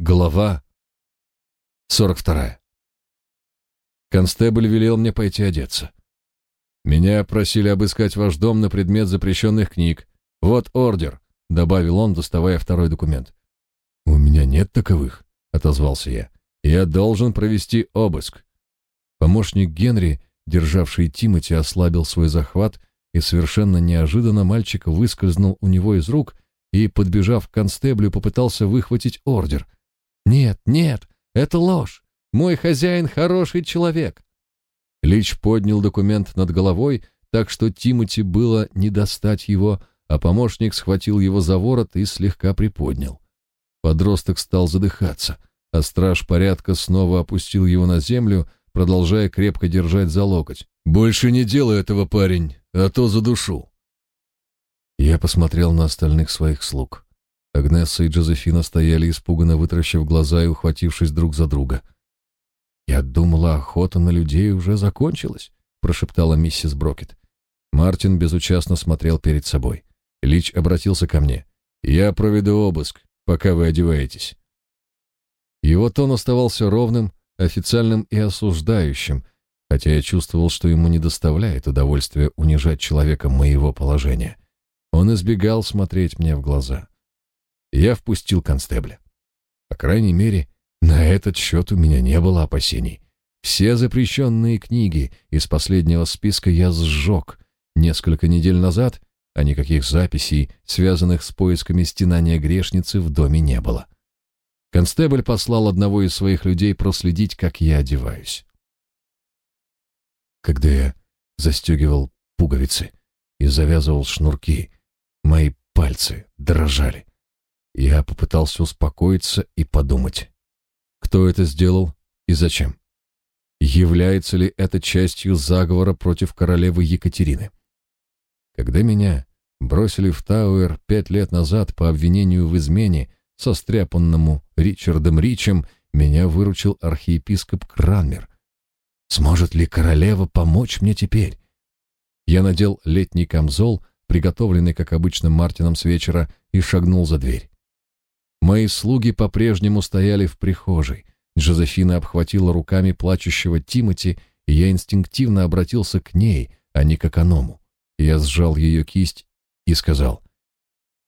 Глава 42. Констебль велел мне пойти одеться. Меня просили обыскать ваш дом на предмет запрещенных книг. Вот ордер, добавил он, доставая второй документ. У меня нет таковых, отозвался я. Я должен провести обыск. Помощник Генри, державший Тимати, ослабил свой захват, и совершенно неожиданно мальчик выскользнул у него из рук и, подбежав к констеблю, попытался выхватить ордер. Нет, нет, это ложь. Мой хозяин хороший человек. Лич поднял документ над головой, так что Тимати было не достать его, а помощник схватил его за ворот и слегка приподнял. Подросток стал задыхаться, а страж порядка снова опустил его на землю, продолжая крепко держать за локоть. «Больше не делай этого, парень, а то задушу». Я посмотрел на остальных своих слуг. Агнесса и Джозефина стояли испуганно вытаращив глаза и ухватившись друг за друга. «Я думала, охота на людей уже закончилась», — прошептала миссис Брокет. Мартин безучастно смотрел перед собой. Лич обратился ко мне. «Я проведу обыск, пока вы одеваетесь». Его тон оставался ровным, официальным и осуждающим, хотя я чувствовал, что ему не доставляет удовольствия унижать человека моего положения. Он избегал смотреть мне в глаза. Я впустил констебля. По крайней мере, на этот счет у меня не было опасений. Все запрещенные книги из последнего списка я сжег несколько недель назад, а никаких записей, связанных с поисками стенания грешницы, в доме не было. Констебль послал одного из своих людей проследить, как я одеваюсь. Когда я застегивал пуговицы и завязывал шнурки, мои пальцы дрожали. Я попытался успокоиться и подумать. Кто это сделал и зачем? Является ли это частью заговора против королевы Екатерины? Когда меня бросили в Тауэр пять лет назад по обвинению в измене состряпанному Ричардом Ричем, меня выручил архиепископ Кранмер. Сможет ли королева помочь мне теперь? Я надел летний камзол, приготовленный, как обычно, Мартином с вечера, и шагнул за дверь. Мои слуги по-прежнему стояли в прихожей. Жозефина обхватила руками плачущего Тимати, и я инстинктивно обратился к ней, а не к эконому. Я сжал ее кисть и сказал,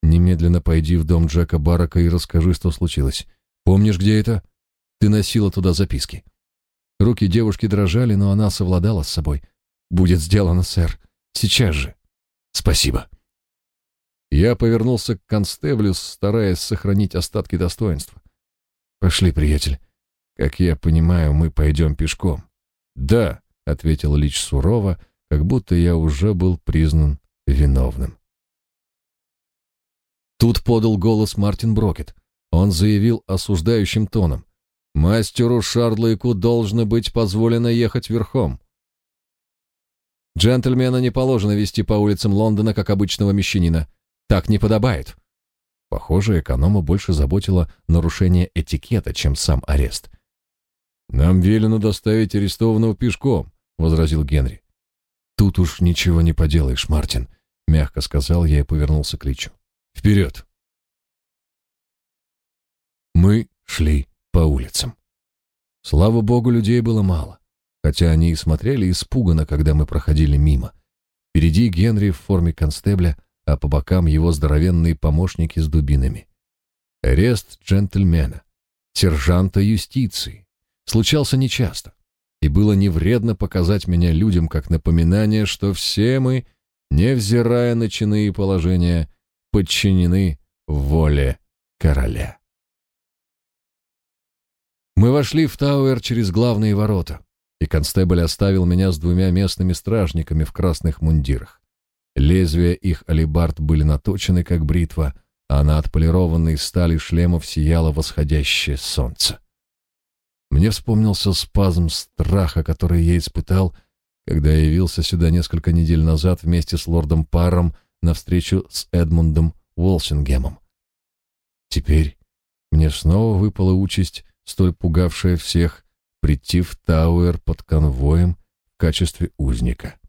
«Немедленно пойди в дом Джека Барака и расскажи, что случилось. Помнишь, где это? Ты носила туда записки». Руки девушки дрожали, но она совладала с собой. «Будет сделано, сэр. Сейчас же». «Спасибо». Я повернулся к констеблю, стараясь сохранить остатки достоинства. «Пошли, приятель. Как я понимаю, мы пойдем пешком». «Да», — ответил Лич сурово, как будто я уже был признан виновным. Тут подал голос Мартин Брокет. Он заявил осуждающим тоном. «Мастеру Шардлейку должно быть позволено ехать верхом». «Джентльмена не положено вести по улицам Лондона, как обычного мещанина», так не подобает. Похоже, эконома больше заботило нарушение этикета, чем сам арест. Нам велено доставить арестованного пешком, возразил Генри. Тут уж ничего не поделаешь, Мартин, мягко сказал я и повернулся к Личу. Вперед!» Мы шли по улицам. Слава богу, людей было мало, хотя они и смотрели испуганно, когда мы проходили мимо. Впереди Генри в форме констебля, а по бокам его здоровенные помощники с дубинами. Арест джентльмена, сержанта юстиции, случался нечасто, и было не вредно показать меня людям как напоминание, что все мы, невзирая на чины и положения, подчинены воле короля. Мы вошли в Тауэр через главные ворота, и констебль оставил меня с двумя местными стражниками в красных мундирах. Лезвия их алебард были наточены, как бритва, а на отполированной стали шлемов сияло восходящее солнце. Мне вспомнился спазм страха, который я испытал, когда явился сюда несколько недель назад вместе с лордом Паром на встречу с Эдмундом Уолсингемом. Теперь мне снова выпала участь, столь пугавшая всех, прийти в Тауэр под конвоем в качестве узника.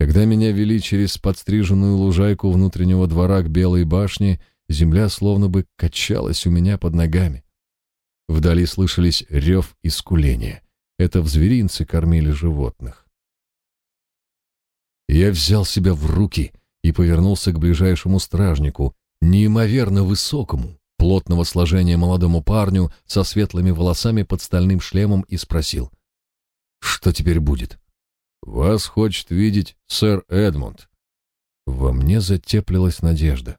Когда меня вели через подстриженную лужайку внутреннего двора к Белой башне, земля словно бы качалась у меня под ногами. Вдали слышались рев и скуление. Это в зверинце кормили животных. Я взял себя в руки и повернулся к ближайшему стражнику, неимоверно высокому, плотного сложения молодому парню со светлыми волосами под стальным шлемом и спросил, «Что теперь будет?» «Вас хочет видеть сэр Эдмунд». Во мне затеплилась надежда.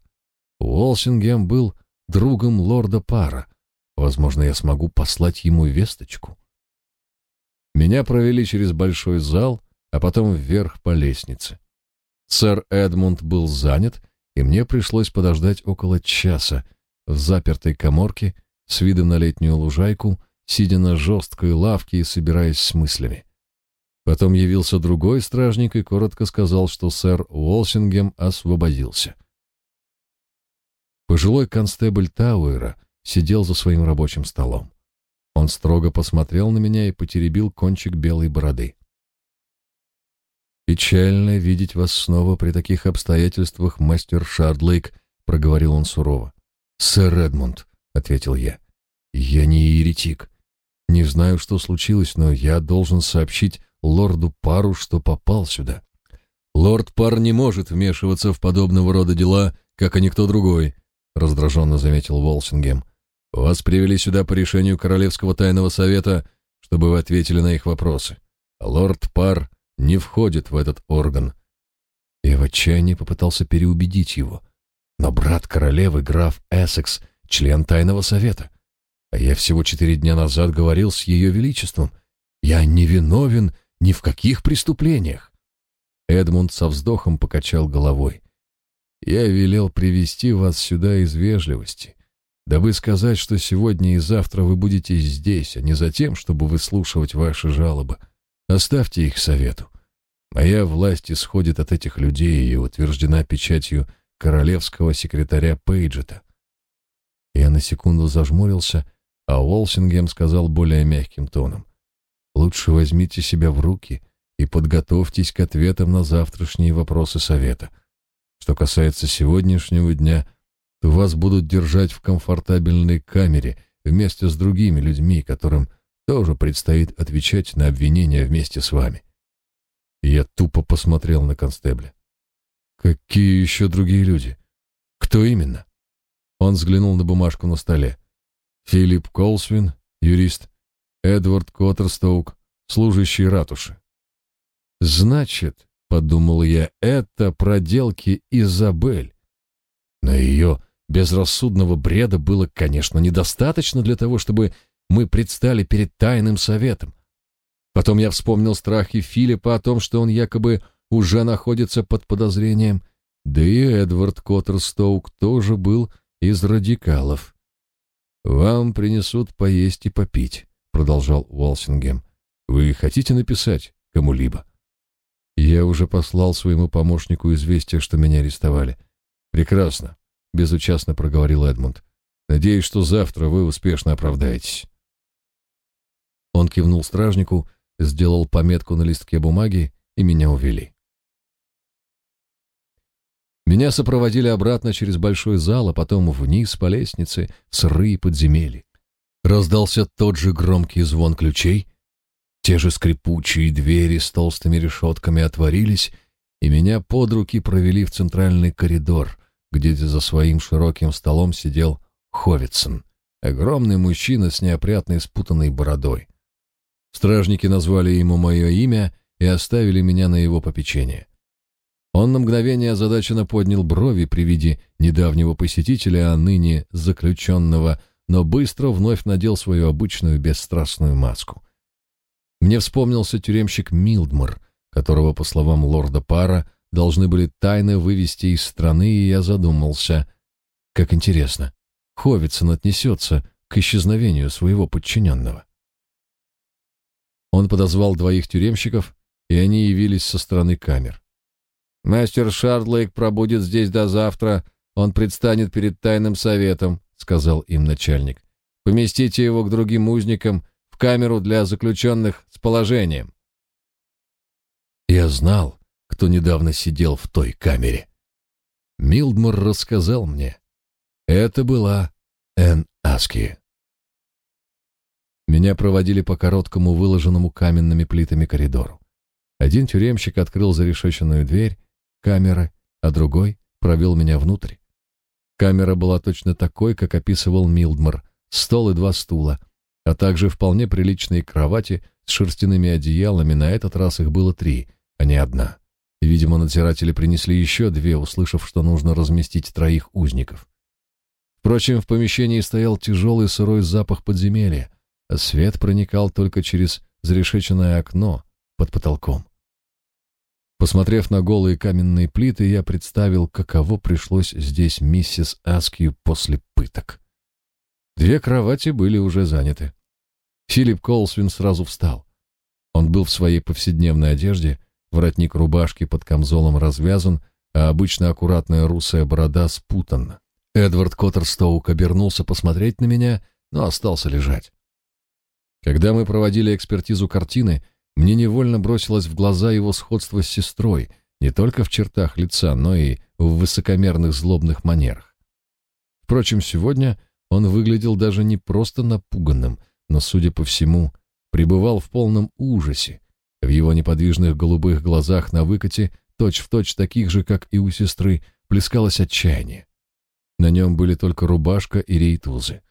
Уолсингем был другом лорда Пара. Возможно, я смогу послать ему весточку. Меня провели через большой зал, а потом вверх по лестнице. Сэр Эдмунд был занят, и мне пришлось подождать около часа в запертой каморке с видом на летнюю лужайку, сидя на жесткой лавке и собираясь с мыслями. Потом явился другой стражник и коротко сказал, что сэр Уолсингем освободился. Пожилой констебль Тауэра сидел за своим рабочим столом. Он строго посмотрел на меня и потеребил кончик белой бороды. «Печально видеть вас снова при таких обстоятельствах, мастер Шардлейк», — проговорил он сурово. «Сэр Эдмунд», — ответил я, — «я не еретик. Не знаю, что случилось, но я должен сообщить лорду Пару, что попал сюда». «Лорд Пар не может вмешиваться в подобного рода дела, как и никто другой», — раздраженно заметил Волсингем. «Вас привели сюда по решению Королевского тайного совета, чтобы вы ответили на их вопросы. А лорд Пар не входит в этот орган. Я в отчаянии попытался переубедить его. Но брат королевы, граф Эссекс, член тайного совета. А я всего четыре дня назад говорил с ее величеством. Я не виновен ни в каких преступлениях. Эдмунд со вздохом покачал головой. Я велел привести вас сюда из вежливости, дабы сказать, что сегодня и завтра вы будете здесь, а не за тем, чтобы выслушивать ваши жалобы. Оставьте их совету. Моя власть исходит от этих людей и утверждена печатью королевского секретаря Пейджета. Я на секунду зажмурился, а Уолсингем сказал более мягким тоном. «Лучше возьмите себя в руки и подготовьтесь к ответам на завтрашние вопросы совета. Что касается сегодняшнего дня, то вас будут держать в комфортабельной камере вместе с другими людьми, которым тоже предстоит отвечать на обвинения вместе с вами. Я тупо посмотрел на констебля. Какие еще другие люди? Кто именно? Он взглянул на бумажку на столе. Филипп Колсвин, юрист, Эдвард Коттерстоук, служащий ратуши. Значит, подумал я, это проделки Изабель. Но ее безрассудного бреда было, конечно, недостаточно для того, чтобы мы предстали перед тайным советом. Потом я вспомнил страхи Филиппа о том, что он якобы уже находится под подозрением. Да и Эдвард Коттерстоук тоже был из радикалов. «Вам принесут поесть и попить», — продолжал Уолсингем. «Вы хотите написать кому-либо?» Я уже послал своему помощнику известие, что меня арестовали. «Прекрасно», — безучастно проговорил Эдмунд. «Надеюсь, что завтра вы успешно оправдаетесь». Он кивнул стражнику, сделал пометку на листке бумаги, и меня увели. Меня сопроводили обратно через большой зал, а потом вниз по лестнице, в сырые подземелья. Раздался тот же громкий звон ключей, те же скрипучие двери с толстыми решетками отворились, и меня под руки провели в центральный коридор, где за своим широким столом сидел Ховицын, огромный мужчина с неопрятной спутанной бородой. Стражники назвали ему мое имя и оставили меня на его попечение. Он на мгновение озадаченно поднял брови при виде недавнего посетителя, а ныне заключенного, но быстро вновь надел свою обычную бесстрастную маску. Мне вспомнился тюремщик Милдмор, которого, по словам лорда Пара, должны были тайно вывести из страны, и я задумался. Как интересно, Ховицын отнесется к исчезновению своего подчиненного. Он подозвал двоих тюремщиков, и они явились со стороны камер. «Мастер Шардлейк пробудет здесь до завтра. Он предстанет перед тайным советом», — сказал им начальник. «Поместите его к другим узникам в камеру для заключенных с положением». Я знал, кто недавно сидел в той камере. Милдмор рассказал мне. Это была Энн Аски. Меня проводили по короткому, выложенному каменными плитами коридору. Один тюремщик открыл зарешеченную дверь камеры, а другой провел меня внутрь. Камера была точно такой, как описывал Милдмор, стол и два стула, а также вполне приличные кровати с шерстяными одеялами, на этот раз их было три, а не одна. Видимо, надзиратели принесли еще две, услышав, что нужно разместить троих узников. Впрочем, в помещении стоял тяжелый сырой запах подземелья, а свет проникал только через зарешеченное окно под потолком. Посмотрев на голые каменные плиты, я представил, каково пришлось здесь миссис Аскью после пыток. Две кровати были уже заняты. Филипп Колсвин сразу встал. Он был в своей повседневной одежде, воротник рубашки под камзолом развязан, а обычно аккуратная русая борода спутана. Эдвард Коттерстоук обернулся посмотреть на меня, но остался лежать. Когда мы проводили экспертизу картины, мне невольно бросилось в глаза его сходство с сестрой, не только в чертах лица, но и в высокомерных злобных манерах. Впрочем, сегодня он выглядел даже не просто напуганным, но, судя по всему, пребывал в полном ужасе. В его неподвижных голубых глазах на выкате, точь-в-точь точь таких же, как и у сестры, плескалось отчаяние. На нем были только рубашка и рейтузы.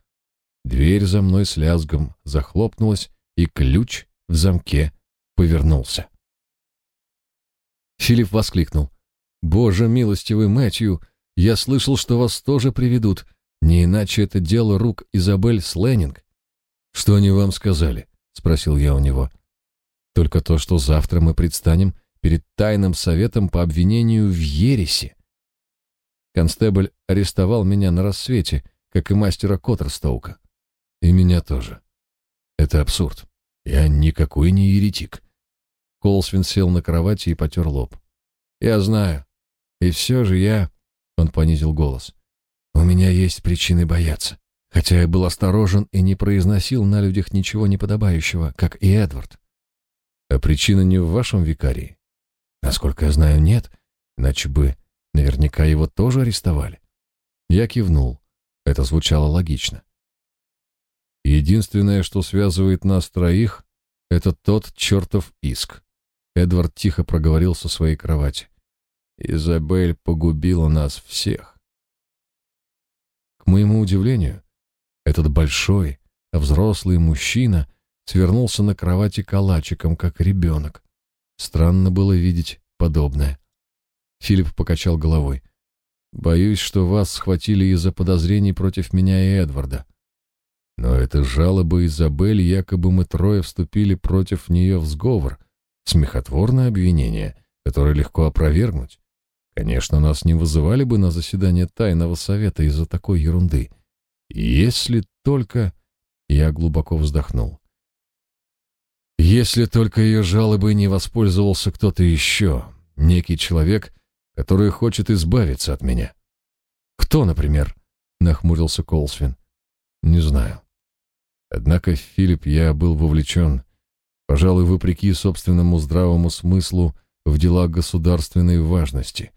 Дверь за мной с лязгом захлопнулась, и ключ в замке повернулся. Филипп воскликнул. «Боже милостивый Мэтью, я слышал, что вас тоже приведут. Не иначе это дело рук Изабель Сленнинг». «Что они вам сказали?» — спросил я у него. «Только то, что завтра мы предстанем перед тайным советом по обвинению в ересе. Констебль арестовал меня на рассвете, как и мастера Коттерстоука. И меня тоже. Это абсурд. Я никакой не еретик. Колсвин сел на кровати и потер лоб. Я знаю. И все же я... Он понизил голос. У меня есть причины бояться. Хотя я был осторожен и не произносил на людях ничего неподобающего, как и Эдвард. А причина не в вашем викарии? Насколько я знаю, нет. Иначе бы наверняка его тоже арестовали. Я кивнул. Это звучало логично. Единственное, что связывает нас троих, это тот чертов иск. Эдвард тихо проговорил со своей кровати. Изабель погубила нас всех. К моему удивлению, этот большой, взрослый мужчина свернулся на кровати калачиком, как ребенок. Странно было видеть подобное. Филипп покачал головой. «Боюсь, что вас схватили из-за подозрений против меня и Эдварда. Но это жалоба Изабель, якобы мы трое вступили против нее в сговор. Смехотворное обвинение, которое легко опровергнуть. Конечно, нас не вызывали бы на заседание тайного совета из-за такой ерунды. Если только... Я глубоко вздохнул. Если только ее жалобой не воспользовался кто-то еще, некий человек, который хочет избавиться от меня. Кто, например? Нахмурился Колсвин. Не знаю. Однако, Филипп, я был вовлечен, пожалуй, вопреки собственному здравому смыслу, в дела государственной важности.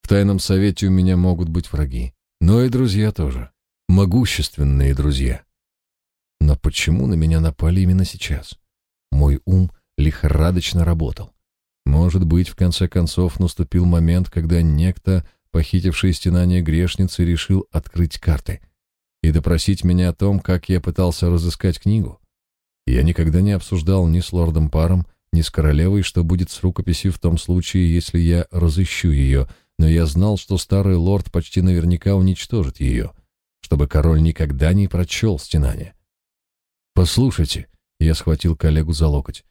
В тайном совете у меня могут быть враги, но и друзья тоже, могущественные друзья. Но почему на меня напали именно сейчас? Мой ум лихорадочно работал. Может быть, в конце концов наступил момент, когда некто, похитивший стенание грешницы, решил открыть карты — и допросить меня о том, как я пытался разыскать книгу. Я никогда не обсуждал ни с лордом Паром, ни с королевой, что будет с рукописью в том случае, если я разыщу ее, но я знал, что старый лорд почти наверняка уничтожит ее, чтобы король никогда не прочел стенание. «Послушайте», — я схватил коллегу за локоть,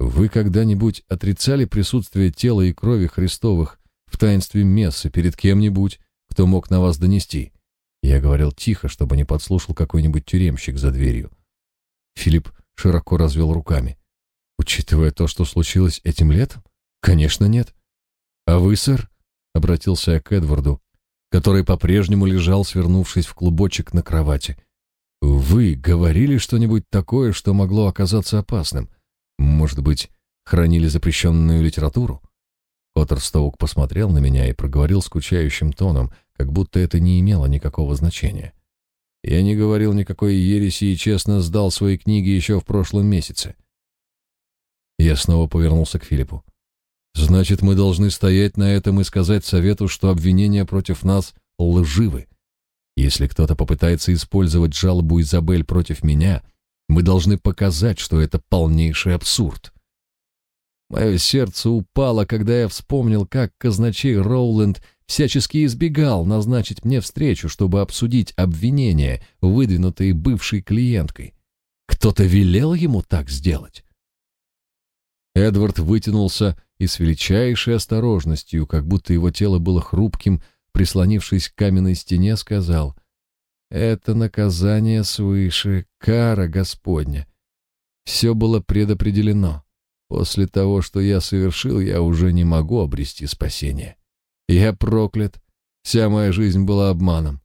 «вы когда-нибудь отрицали присутствие тела и крови Христовых в таинстве мессы перед кем-нибудь, кто мог на вас донести?» Я говорил тихо, чтобы не подслушал какой-нибудь тюремщик за дверью. Филипп широко развел руками. Учитывая то, что случилось этим летом? Конечно, нет. А вы, сэр? Обратился я к Эдварду, который по-прежнему лежал, свернувшись в клубочек на кровати. Вы говорили что-нибудь такое, что могло оказаться опасным? Может быть, хранили запрещенную литературу? Коттерстоук посмотрел на меня и проговорил скучающим тоном, как будто это не имело никакого значения. Я не говорил никакой ереси и честно сдал свои книги еще в прошлом месяце. Я снова повернулся к Филиппу. Значит, мы должны стоять на этом и сказать совету, что обвинения против нас лживы. Если кто-то попытается использовать жалобу Изабель против меня, мы должны показать, что это полнейший абсурд. Мое сердце упало, когда я вспомнил, как казначей Роуленд всячески избегал назначить мне встречу, чтобы обсудить обвинения, выдвинутые бывшей клиенткой. Кто-то велел ему так сделать. Эдвард вытянулся и с величайшей осторожностью, как будто его тело было хрупким, прислонившись к каменной стене, сказал, «Это наказание свыше, кара Господня. Все было предопределено. После того, что я совершил, я уже не могу обрести спасение. Я проклят. Вся моя жизнь была обманом.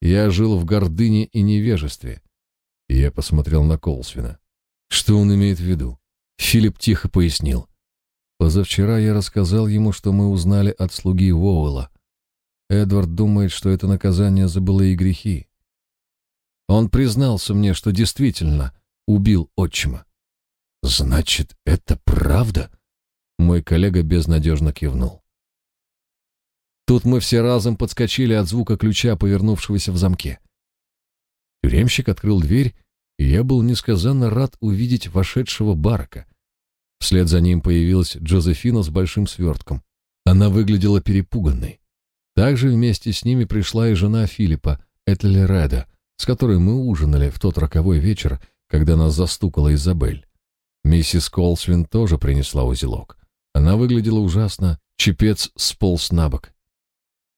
Я жил в гордыне и невежестве». Я посмотрел на Колсвина. Что он имеет в виду? Филипп тихо пояснил. Позавчера я рассказал ему, что мы узнали от слуги Воуэлла. Эдвард думает, что это наказание за былые грехи. Он признался мне, что действительно убил отчима. «Значит, это правда?» Мой коллега безнадежно кивнул. Тут мы все разом подскочили от звука ключа, повернувшегося в замке. Тюремщик открыл дверь, и я был несказанно рад увидеть вошедшего барака. Вслед за ним появилась Джозефина с большим свертком. Она выглядела перепуганной. Также вместе с ними пришла и жена Филиппа, Этельреда, с которой мы ужинали в тот роковой вечер, когда нас застукала Изабель. Миссис Колсвин тоже принесла узелок. Она выглядела ужасно, чепец сполз на бок.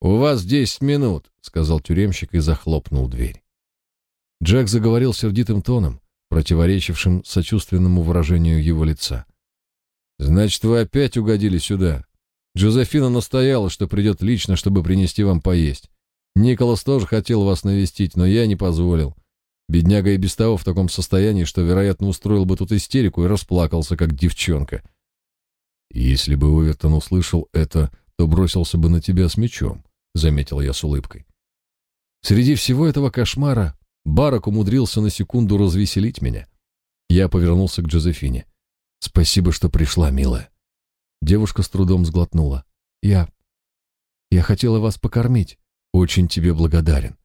«У вас десять минут», — сказал тюремщик и захлопнул дверь. Джек заговорил сердитым тоном, противоречившим сочувственному выражению его лица. Значит, вы опять угодили сюда. Джозефина настояла, что придет лично, чтобы принести вам поесть. Николас тоже хотел вас навестить, но я не позволил. Бедняга и без того в таком состоянии, что, вероятно, устроил бы тут истерику и расплакался, как девчонка. Если бы Овертон услышал это, то бросился бы на тебя с мечом, заметил я с улыбкой. Среди всего этого кошмара Барак умудрился на секунду развеселить меня. Я повернулся к Джозефине. Спасибо, что пришла, милая. Девушка с трудом сглотнула. Я... Я хотела вас покормить. Очень тебе благодарен.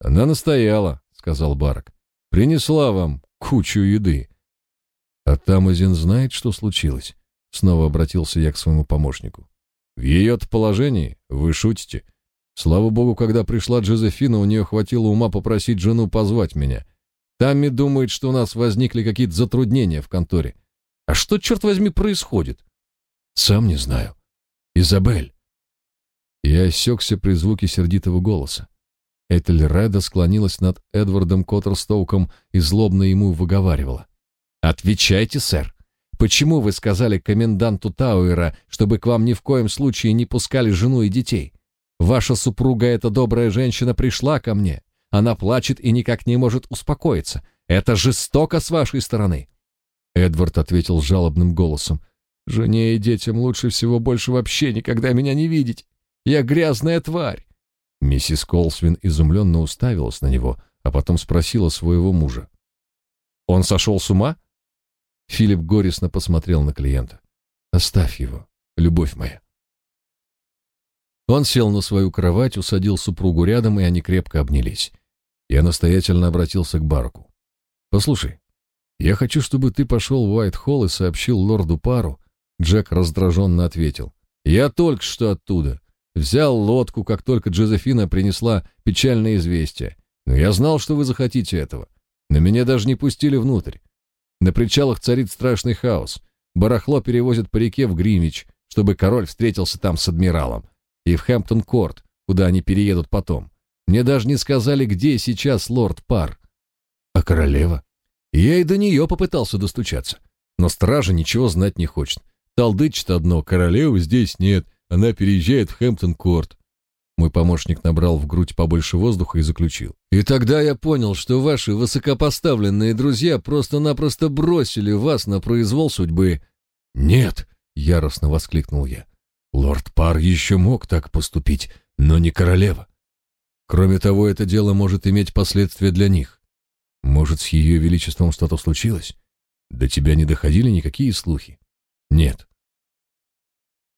Она настояла, сказал Барак. Принесла вам кучу еды. А Тамазин знает, что случилось? Снова обратился я к своему помощнику. В ее-то положении вы шутите. Слава богу, когда пришла Джозефина, у нее хватило ума попросить жену позвать меня. Тамми думает, что у нас возникли какие-то затруднения в конторе. А что, черт возьми, происходит? Сам не знаю. Изабель. Я осекся при звуке сердитого голоса. Этельреда склонилась над Эдвардом Коттерстоуком и злобно ему выговаривала. «Отвечайте, сэр. Почему вы сказали коменданту Тауэра, чтобы к вам ни в коем случае не пускали жену и детей? Ваша супруга, эта добрая женщина, пришла ко мне. Она плачет и никак не может успокоиться. Это жестоко с вашей стороны. Эдвард ответил жалобным голосом. «Жене и детям лучше всего больше вообще никогда меня не видеть. Я грязная тварь!» Миссис Колсвин изумленно уставилась на него, а потом спросила своего мужа. «Он сошел с ума?» Филипп горестно посмотрел на клиента. «Оставь его, любовь моя». Он сел на свою кровать, усадил супругу рядом, и они крепко обнялись. Я настоятельно обратился к Барку. «Послушай, «Я хочу, чтобы ты пошел в Уайт-Холл и сообщил лорду Пару». Джек раздраженно ответил. «Я только что оттуда. Взял лодку, как только Джозефина принесла печальное известие. Но я знал, что вы захотите этого. Но меня даже не пустили внутрь. На причалах царит страшный хаос. Барахло перевозят по реке в Гринвич, чтобы король встретился там с адмиралом. И в Хэмптон-Корт, куда они переедут потом. Мне даже не сказали, где сейчас лорд Пар. А королева? Я и до нее попытался достучаться. Но стража ничего знать не хочет. Талдычит одно, королевы здесь нет, она переезжает в Хэмптон-Корт. Мой помощник набрал в грудь побольше воздуха и заключил. И тогда я понял, что ваши высокопоставленные друзья просто-напросто бросили вас на произвол судьбы. Нет, яростно воскликнул я. Лорд Пар еще мог так поступить, но не королева. Кроме того, это дело может иметь последствия для них. Может, с ее величеством что-то случилось? До тебя не доходили никакие слухи? Нет.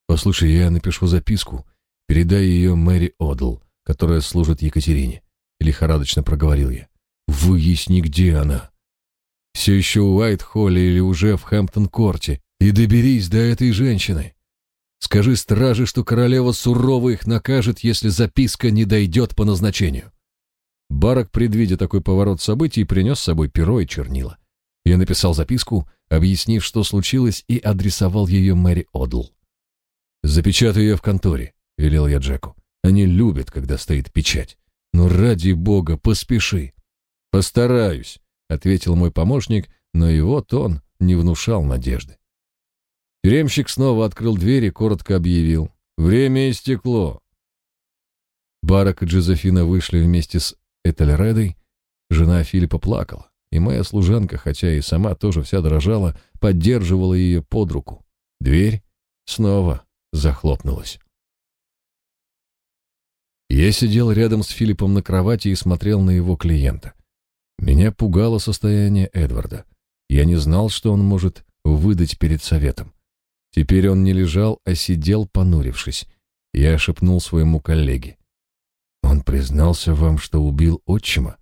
Послушай, я напишу записку. Передай ее Мэри Одл, которая служит Екатерине. Лихорадочно проговорил я. Выясни, где она. Все еще у Уайт-Холле или уже в Хэмптон-Корте. И доберись до этой женщины. Скажи страже, что королева сурово их накажет, если записка не дойдет по назначению. Барак, предвидя такой поворот событий, принес с собой перо и чернила. Я написал записку, объяснив, что случилось, и адресовал ее Мэри Одл. «Запечатай ее в конторе», — велел я Джеку. «Они любят, когда стоит печать. Но ради бога, поспеши». «Постараюсь», — ответил мой помощник, но его тон не внушал надежды. Тюремщик снова открыл дверь и коротко объявил. «Время истекло». Барак и Джозефина вышли вместе с Этельредой. Жена Филиппа плакала, и моя служанка, хотя и сама тоже вся дрожала, поддерживала ее под руку. Дверь снова захлопнулась. Я сидел рядом с Филиппом на кровати и смотрел на его клиента. Меня пугало состояние Эдварда. Я не знал, что он может выдать перед советом. Теперь он не лежал, а сидел, понурившись. Я шепнул своему коллеге. «Он признался вам, что убил отчима?»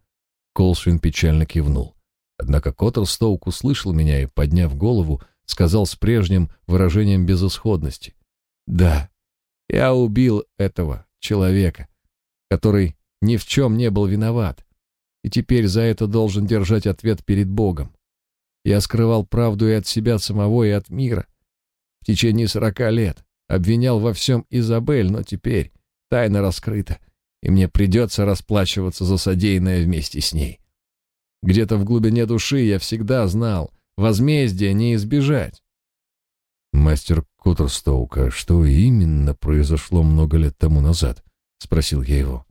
Колшвин печально кивнул. Однако Коттерстоук услышал меня и, подняв голову, сказал с прежним выражением безысходности. «Да, я убил этого человека, который ни в чем не был виноват, и теперь за это должен держать ответ перед Богом. Я скрывал правду и от себя самого, и от мира, в течение сорока лет. Обвинял во всем Изабель, но теперь тайна раскрыта, и мне придется расплачиваться за содеянное вместе с ней. Где-то в глубине души я всегда знал, возмездия не избежать. «Мастер Куттерстоука, что именно произошло много лет тому назад?» — спросил я его.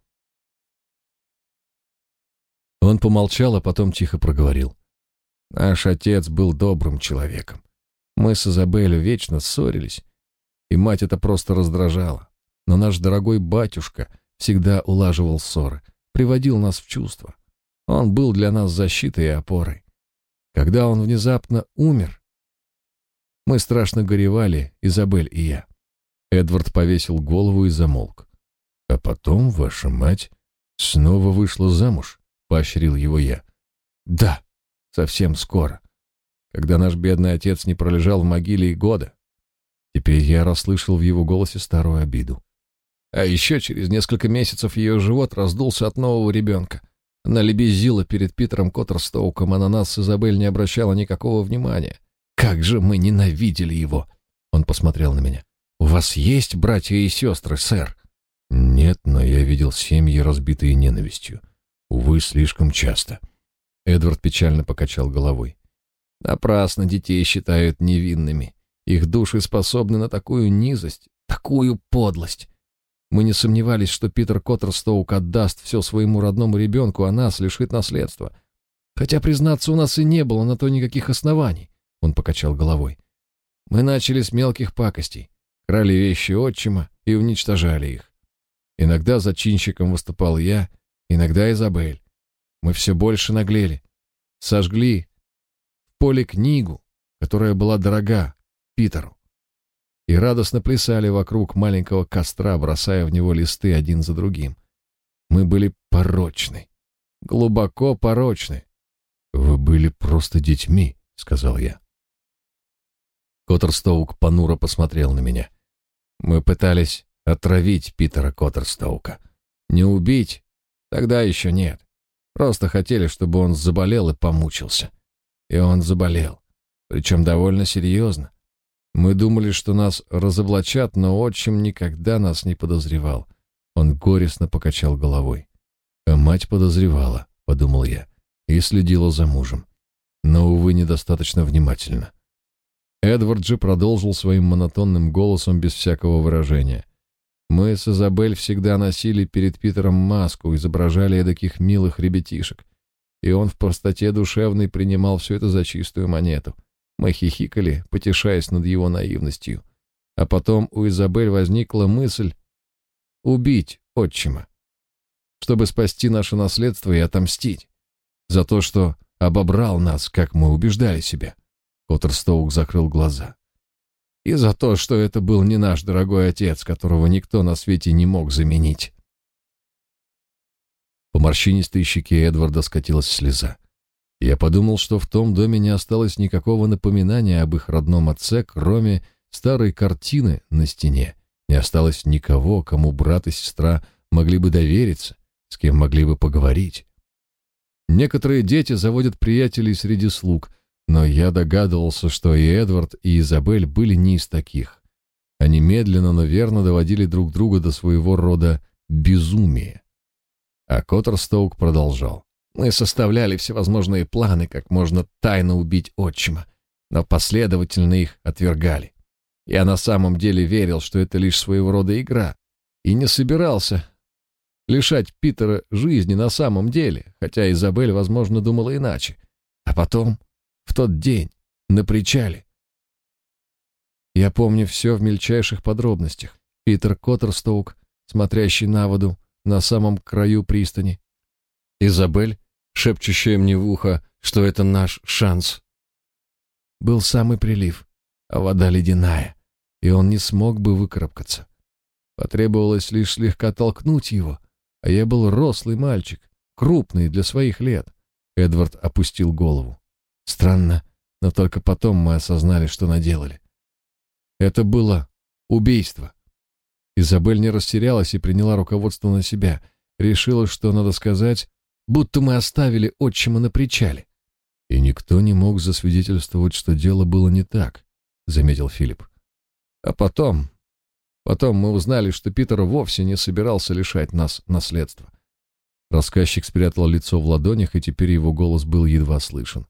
Он помолчал, а потом тихо проговорил. «Наш отец был добрым человеком. Мы с Изабелью вечно ссорились, и мать это просто раздражала. Но наш дорогой батюшка всегда улаживал ссоры, приводил нас в чувство. Он был для нас защитой и опорой. Когда он внезапно умер, мы страшно горевали, Изабель и я. Эдвард повесил голову и замолк. А потом ваша мать снова вышла замуж, поощрил его я. Да, совсем скоро когда наш бедный отец не пролежал в могиле и года. Теперь я расслышал в его голосе старую обиду. А еще через несколько месяцев ее живот раздулся от нового ребенка. Она лебезила перед Питером Коттерстоуком, а на нас Изабель не обращала никакого внимания. Как же мы ненавидели его! Он посмотрел на меня. «У вас есть братья и сестры, сэр?» «Нет, но я видел семьи, разбитые ненавистью. Увы, слишком часто». Эдвард печально покачал головой. Напрасно детей считают невинными. Их души способны на такую низость, такую подлость. Мы не сомневались, что Питер Коттерстоук отдаст все своему родному ребенку, а нас лишит наследства. Хотя, признаться, у нас и не было на то никаких оснований. Он покачал головой. Мы начали с мелких пакостей, крали вещи отчима и уничтожали их. Иногда зачинщиком выступал я, иногда Изабель. Мы все больше наглели. Сожгли поле книгу, которая была дорога Питеру. И радостно плясали вокруг маленького костра, бросая в него листы один за другим. Мы были порочны, глубоко порочны. «Вы были просто детьми», — сказал я. Коттерстоук понуро посмотрел на меня. Мы пытались отравить Питера Коттерстоука. Не убить? Тогда еще нет. Просто хотели, чтобы он заболел и помучился. И он заболел. Причем довольно серьезно. Мы думали, что нас разоблачат, но отчим никогда нас не подозревал. Он горестно покачал головой. А мать подозревала, подумал я, и следила за мужем. Но, увы, недостаточно внимательно. Эдвард же продолжил своим монотонным голосом без всякого выражения. Мы с Изабель всегда носили перед Питером маску, изображали таких милых ребятишек и он в простоте душевной принимал все это за чистую монету. Мы хихикали, потешаясь над его наивностью. А потом у Изабель возникла мысль убить отчима. чтобы спасти наше наследство и отомстить. За то, что обобрал нас, как мы убеждали себя. Коттерстоук закрыл глаза. И за то, что это был не наш дорогой отец, которого никто на свете не мог заменить. По морщинистой щеке Эдварда скатилась слеза. Я подумал, что в том доме не осталось никакого напоминания об их родном отце, кроме старой картины на стене. Не осталось никого, кому брат и сестра могли бы довериться, с кем могли бы поговорить. Некоторые дети заводят приятелей среди слуг, но я догадывался, что и Эдвард, и Изабель были не из таких. Они медленно, но верно доводили друг друга до своего рода безумия. А Коттерстоук продолжал. Мы составляли всевозможные планы, как можно тайно убить отчима, но последовательно их отвергали. Я на самом деле верил, что это лишь своего рода игра, и не собирался лишать Питера жизни на самом деле, хотя Изабель, возможно, думала иначе. А потом, в тот день, на причале. Я помню все в мельчайших подробностях. Питер Коттерстоук, смотрящий на воду на самом краю пристани. Изабель, шепчущая мне в ухо, что это наш шанс. Был самый прилив, а вода ледяная, и он не смог бы выкарабкаться. Потребовалось лишь слегка толкнуть его, а я был рослый мальчик, крупный для своих лет. Эдвард опустил голову. Странно, но только потом мы осознали, что наделали. Это было убийство. Изабель не растерялась и приняла руководство на себя. Решила, что надо сказать, будто мы оставили отчима на причале. И никто не мог засвидетельствовать, что дело было не так, заметил Филипп. А потом, потом мы узнали, что Питер вовсе не собирался лишать нас наследства. Рассказчик спрятал лицо в ладонях, и теперь его голос был едва слышен.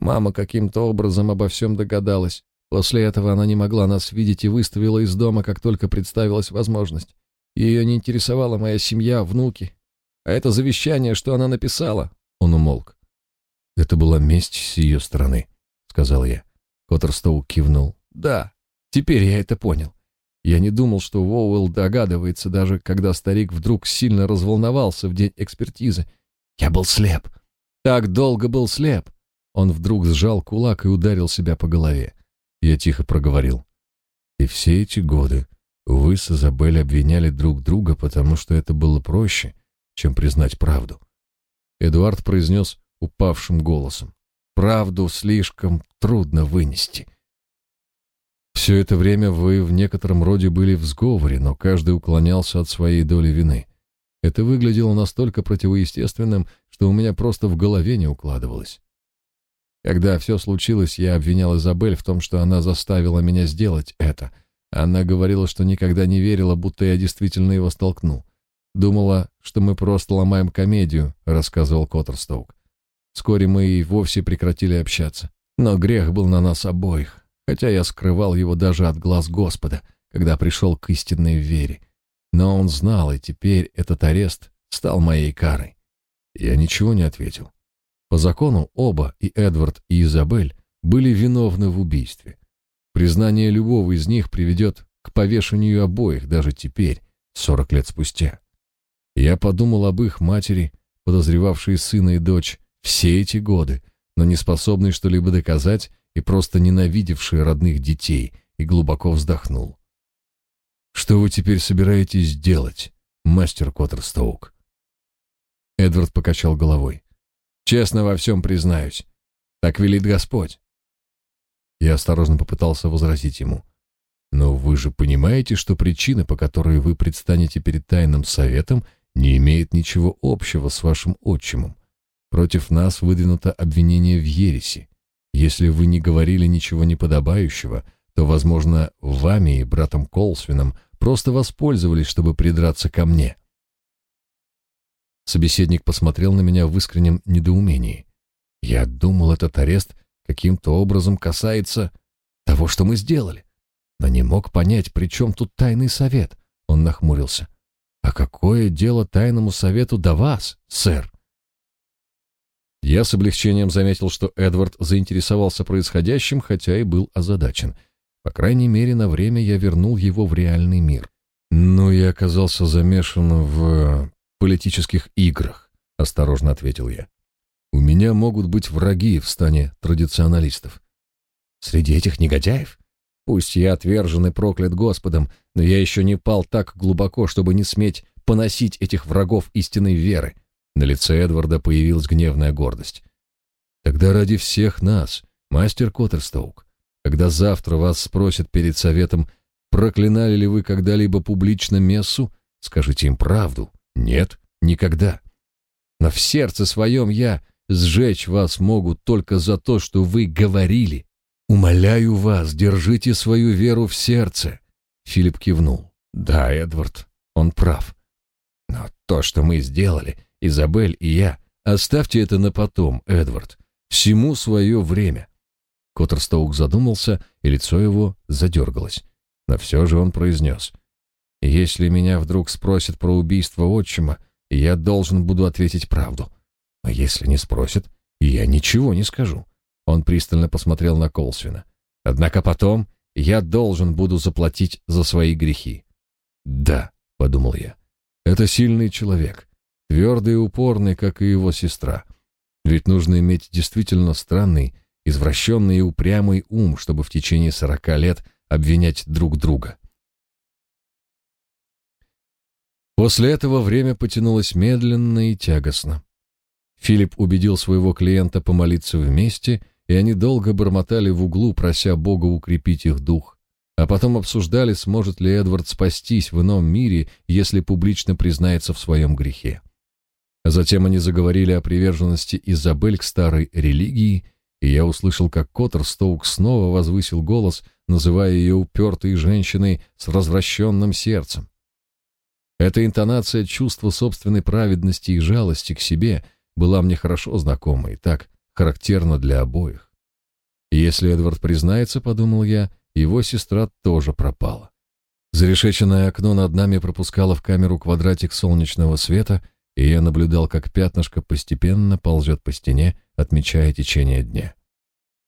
Мама каким-то образом обо всем догадалась. После этого она не могла нас видеть и выставила из дома, как только представилась возможность. Ее не интересовала моя семья, внуки, а это завещание, что она написала...» Он умолк. «Это была месть с ее стороны», — сказал я. Коттерстоу кивнул. «Да, теперь я это понял. Я не думал, что Воуэлл догадывается, даже когда старик вдруг сильно разволновался в день экспертизы. Я был слеп. Так долго был слеп. Он вдруг сжал кулак и ударил себя по голове. Я тихо проговорил. И все эти годы вы с Изабель обвиняли друг друга, потому что это было проще, чем признать правду. Эдуард произнес упавшим голосом. Правду слишком трудно вынести. Все это время вы в некотором роде были в сговоре, но каждый уклонялся от своей доли вины. Это выглядело настолько противоестественным, что у меня просто в голове не укладывалось. Когда все случилось, я обвинял Изабель в том, что она заставила меня сделать это. Она говорила, что никогда не верила, будто я действительно его столкну. Думала, что мы просто ломаем комедию, рассказывал Коттерстоук. Вскоре мы и вовсе прекратили общаться. Но грех был на нас обоих, хотя я скрывал его даже от глаз Господа, когда пришел к истинной вере. Но он знал, и теперь этот арест стал моей карой. Я ничего не ответил. По закону оба, и Эдвард, и Изабель, были виновны в убийстве. Признание любого из них приведет к повешению обоих даже теперь, сорок лет спустя. Я подумал об их матери, подозревавшей сына и дочь, все эти годы, но не способной что-либо доказать и просто ненавидевшей родных детей, и глубоко вздохнул. «Что вы теперь собираетесь делать, мастер Коттерстоук?» Эдвард покачал головой. «Честно во всем признаюсь. Так велит Господь». Я осторожно попытался возразить ему. «Но вы же понимаете, что причина, по которой вы предстанете перед тайным советом — не имеет ничего общего с вашим отчимом. Против нас выдвинуто обвинение в ереси. Если вы не говорили ничего неподобающего, то, возможно, вами и братом Колсвином просто воспользовались, чтобы придраться ко мне. Собеседник посмотрел на меня в искреннем недоумении. Я думал, этот арест каким-то образом касается того, что мы сделали, но не мог понять, при чем тут тайный совет. Он нахмурился. А какое дело тайному совету до вас, сэр? Я с облегчением заметил, что Эдвард заинтересовался происходящим, хотя и был озадачен. По крайней мере, на время я вернул его в реальный мир. Но я оказался замешан в политических играх, осторожно ответил я. У меня могут быть враги в стане традиционалистов. Среди этих негодяев? Пусть я отвержен и проклят Господом, но я еще не пал так глубоко, чтобы не сметь поносить этих врагов истинной веры. На лице Эдварда появилась гневная гордость. Тогда ради всех нас, мастер Коттерстоук, когда завтра вас спросят перед советом, проклинали ли вы когда-либо публично мессу, скажите им правду. Нет, никогда. Но в сердце своем я сжечь вас могу только за то, что вы говорили. Умоляю вас, держите свою веру в сердце. Филипп кивнул. Да, Эдвард, он прав. Но то, что мы сделали, Изабель и я, оставьте это на потом, Эдвард. Всему свое время. Коттерстоук задумался, и лицо его задергалось. Но все же он произнес. «Если меня вдруг спросят про убийство отчима, я должен буду ответить правду. А если не спросят, я ничего не скажу». Он пристально посмотрел на Колсвина. «Однако потом я должен буду заплатить за свои грехи». «Да», — подумал я, — «это сильный человек, твердый и упорный, как и его сестра. Ведь нужно иметь действительно странный, извращенный и упрямый ум, чтобы в течение сорока лет обвинять друг друга. После этого время потянулось медленно и тягостно. Филипп убедил своего клиента помолиться вместе, и они долго бормотали в углу, прося Бога укрепить их дух. А потом обсуждали, сможет ли Эдвард спастись в ином мире, если публично признается в своем грехе. Затем они заговорили о приверженности Изабель к старой религии, и я услышал, как Коттер Стоук снова возвысил голос, называя ее упертой женщиной с развращенным сердцем. Эта интонация чувства собственной праведности и жалости к себе была мне хорошо знакома и так характерна для обоих. Если Эдвард признается, подумал я, его сестра тоже пропала. Зарешеченное окно над нами пропускало в камеру квадратик солнечного света — и я наблюдал, как пятнышко постепенно ползет по стене, отмечая течение дня.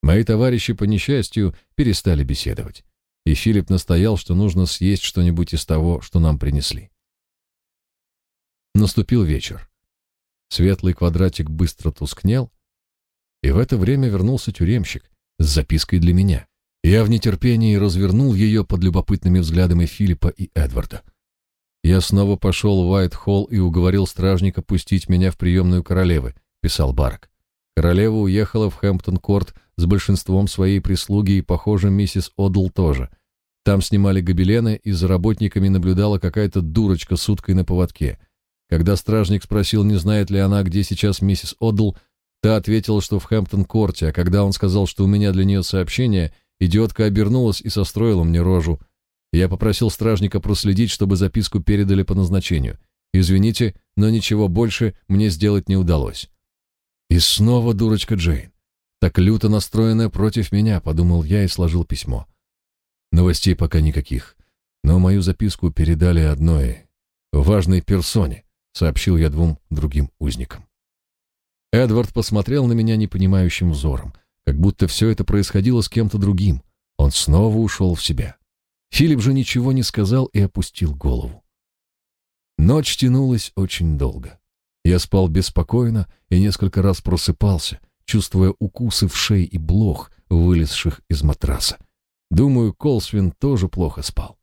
Мои товарищи, по несчастью, перестали беседовать, и Филипп настоял, что нужно съесть что-нибудь из того, что нам принесли. Наступил вечер. Светлый квадратик быстро тускнел, и в это время вернулся тюремщик с запиской для меня. Я в нетерпении развернул ее под любопытными взглядами Филиппа и Эдварда. «Я снова пошел в Уайт-Холл и уговорил стражника пустить меня в приемную королевы», — писал Барк. Королева уехала в Хэмптон-Корт с большинством своей прислуги и, похоже, миссис Одл тоже. Там снимали гобелены, и за работниками наблюдала какая-то дурочка с уткой на поводке. Когда стражник спросил, не знает ли она, где сейчас миссис Одл, та ответила, что в Хэмптон-Корте, а когда он сказал, что у меня для нее сообщение, идиотка обернулась и состроила мне рожу — я попросил стражника проследить, чтобы записку передали по назначению. Извините, но ничего больше мне сделать не удалось. И снова дурочка Джейн. Так люто настроенная против меня, подумал я и сложил письмо. Новостей пока никаких, но мою записку передали одной важной персоне, сообщил я двум другим узникам. Эдвард посмотрел на меня непонимающим взором, как будто все это происходило с кем-то другим. Он снова ушел в себя. Филипп же ничего не сказал и опустил голову. Ночь тянулась очень долго. Я спал беспокойно и несколько раз просыпался, чувствуя укусы в шее и блох, вылезших из матраса. Думаю, Колсвин тоже плохо спал.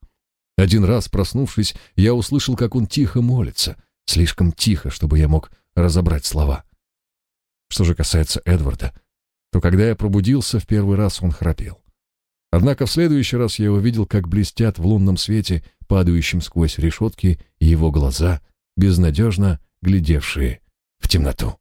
Один раз, проснувшись, я услышал, как он тихо молится, слишком тихо, чтобы я мог разобрать слова. Что же касается Эдварда, то когда я пробудился, в первый раз он храпел. Однако в следующий раз я увидел, как блестят в лунном свете, падающем сквозь решетки, его глаза, безнадежно глядевшие в темноту.